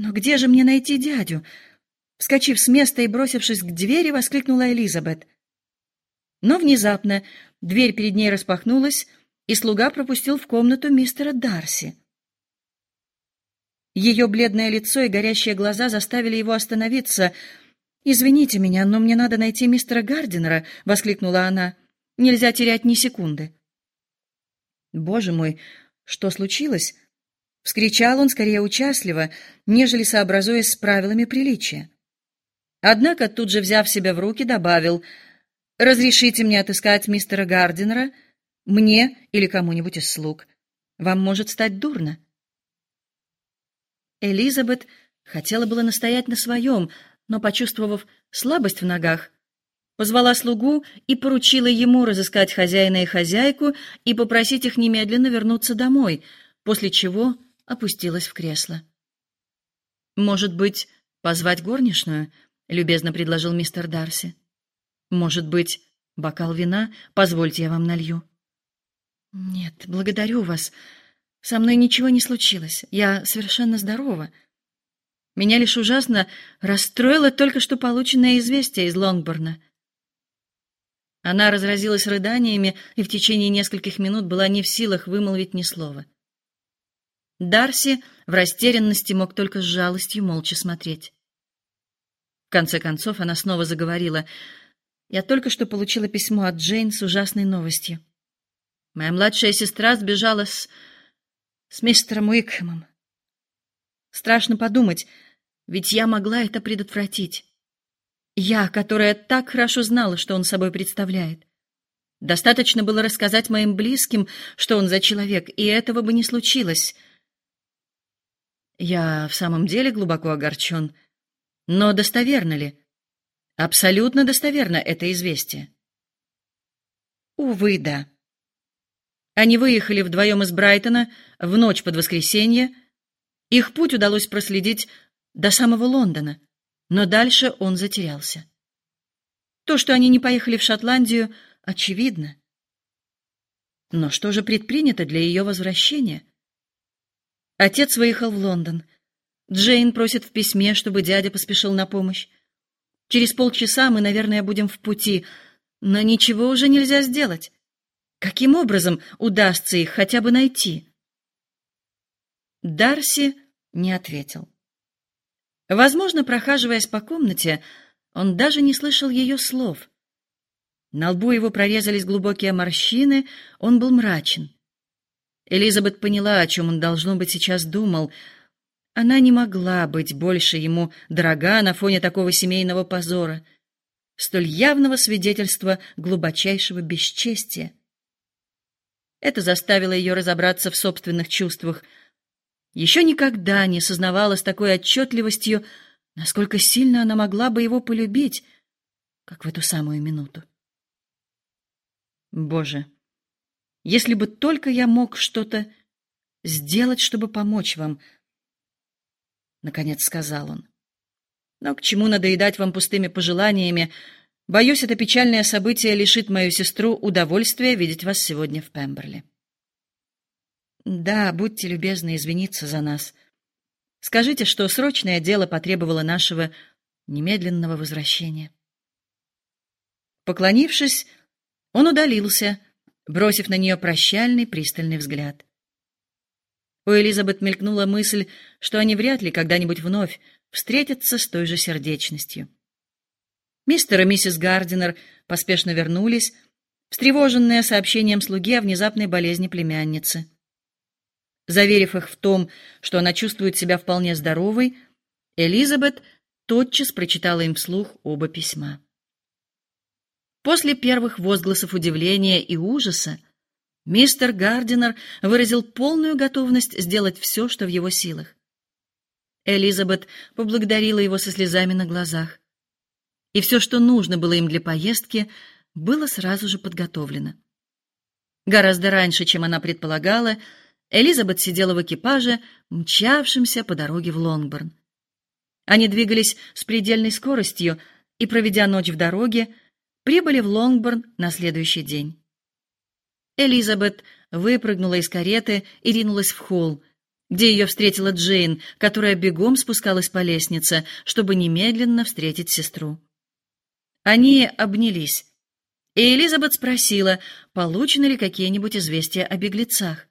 Но где же мне найти дядю? Вскочив с места и бросившись к двери, воскликнула Элизабет. Но внезапно дверь перед ней распахнулась, и слуга пропустил в комнату мистера Дарси. Ее бледное лицо и горящие глаза заставили его остановиться. «Извините меня, но мне надо найти мистера Гардинера», — воскликнула она. «Нельзя терять ни секунды». «Боже мой, что случилось?» — вскричал он скорее участливо, нежели сообразуясь с правилами приличия. Однако, тут же взяв себя в руки, добавил, «Разрешите мне отыскать мистера Гардинера, мне или кому-нибудь из слуг. Вам может стать дурно». Элизабет хотела было настоять на своем, но, почувствовав слабость в ногах, позвала слугу и поручила ему разыскать хозяина и хозяйку и попросить их немедленно вернуться домой, после чего опустилась в кресло. «Может быть, позвать горничную?» — любезно предложил мистер Дарси. «Может быть, бокал вина? Позвольте, я вам налью». «Нет, благодарю вас. Со мной ничего не случилось. Я совершенно здорова. Меня лишь ужасно расстроило только что полученное известие из Лонгборна». Она разразилась рыданиями и в течение нескольких минут была не в силах вымолвить ни слова. Дарси в растерянности мог только с жалостью молча смотреть. В конце концов она снова заговорила. «Я только что получила письмо от Джейн с ужасной новостью. Моя младшая сестра сбежала с... с мистером Уикхэмом. Страшно подумать, ведь я могла это предотвратить. Я, которая так хорошо знала, что он собой представляет. Достаточно было рассказать моим близким, что он за человек, и этого бы не случилось». Я в самом деле глубоко огорчен. Но достоверно ли? Абсолютно достоверно это известие. Увы, да. Они выехали вдвоем из Брайтона в ночь под воскресенье. Их путь удалось проследить до самого Лондона, но дальше он затерялся. То, что они не поехали в Шотландию, очевидно. Но что же предпринято для ее возвращения? Отец выехал в Лондон. Джейн просит в письме, чтобы дядя поспешил на помощь. Через полчаса мы, наверное, будем в пути, но ничего уже нельзя сделать. Каким образом удастся их хотя бы найти? Дарси не ответил. Возможно, прохаживаясь по комнате, он даже не слышал ее слов. На лбу его прорезались глубокие морщины, он был мрачен. Элизабет поняла, о чем он, должно быть, сейчас думал. Она не могла быть больше ему дорога на фоне такого семейного позора, столь явного свидетельства глубочайшего бесчестия. Это заставило ее разобраться в собственных чувствах. Еще никогда не сознавала с такой отчетливостью, насколько сильно она могла бы его полюбить, как в эту самую минуту. Боже! Если бы только я мог что-то сделать, чтобы помочь вам, наконец сказал он. Но к чему надоедать вам пустыми пожеланиями? Боюсь, это печальное событие лишит мою сестру удовольствия видеть вас сегодня в Пемберли. Да, будьте любезны извиниться за нас. Скажите, что срочное дело потребовало нашего немедленного возвращения. Поклонившись, он удалился, бросив на нее прощальный пристальный взгляд. У Элизабет мелькнула мысль, что они вряд ли когда-нибудь вновь встретятся с той же сердечностью. Мистер и миссис Гардинер поспешно вернулись, встревоженные сообщением слуги о внезапной болезни племянницы. Заверив их в том, что она чувствует себя вполне здоровой, Элизабет тотчас прочитала им вслух оба письма. После первых возгласов удивления и ужаса мистер Гардинер выразил полную готовность сделать все, что в его силах. Элизабет поблагодарила его со слезами на глазах. И все, что нужно было им для поездки, было сразу же подготовлено. Гораздо раньше, чем она предполагала, Элизабет сидела в экипаже, мчавшемся по дороге в Лонгборн. Они двигались с предельной скоростью и, проведя ночь в дороге, прибыли в Лонгборн на следующий день. Элизабет выпрыгнула из кареты и ринулась в холл, где ее встретила Джейн, которая бегом спускалась по лестнице, чтобы немедленно встретить сестру. Они обнялись, и Элизабет спросила, получены ли какие-нибудь известия о беглецах.